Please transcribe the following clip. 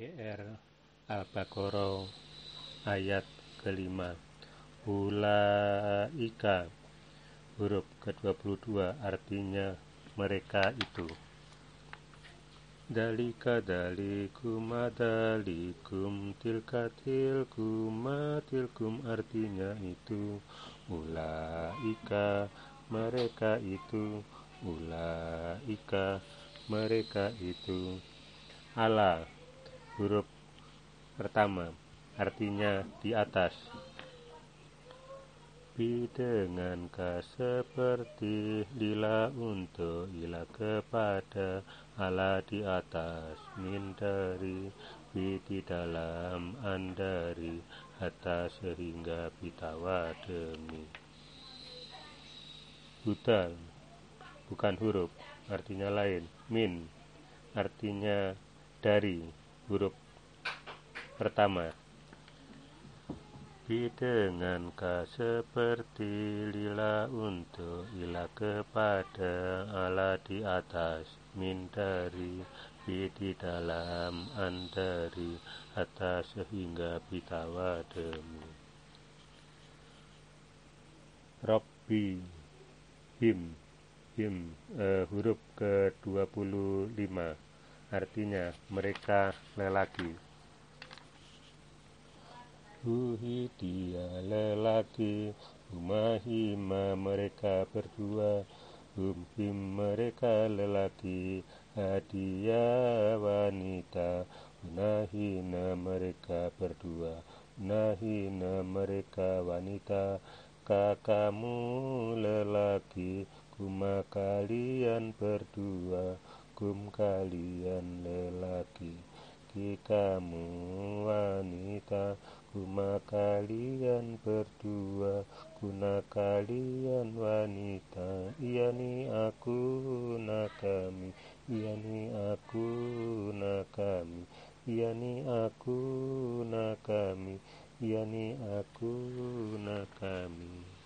GR Al-Baqarah ayat kelima. Ulaika huruf ke-22 artinya mereka itu. Dalika dalikum adalikum tilka tilkum tilkum artinya itu. Ulaika mereka itu. Ulaika mereka itu. Ala huruf pertama artinya di atas. Bi dengan ka seperti lila untuk ila kepada ala di atas. Min dari bi di dalam andari atas sehingga bitawa demi. Hutan bukan huruf artinya lain. Min artinya dari huruf pertama. Ka seperti lila untuk ila kepada ala di atas min dari di dalam an dari atas sehingga bitawa demi Robbi him him uh, huruf ke-25 artinya mereka lelaki. Huhi dia lelaki Humahima mereka berdua. Humhim mereka lelaki Hadiah wanita. Unahina mereka berdua Unahina mereka wanita. Kakamu lelaki Kuma kalian berdua kum kalian lelaki ki kamu wanita kuma kalian berdua kuna kalian wanita. Yani aku na kami. Yani aku na kami. Yani aku na kami. Yani aku na kami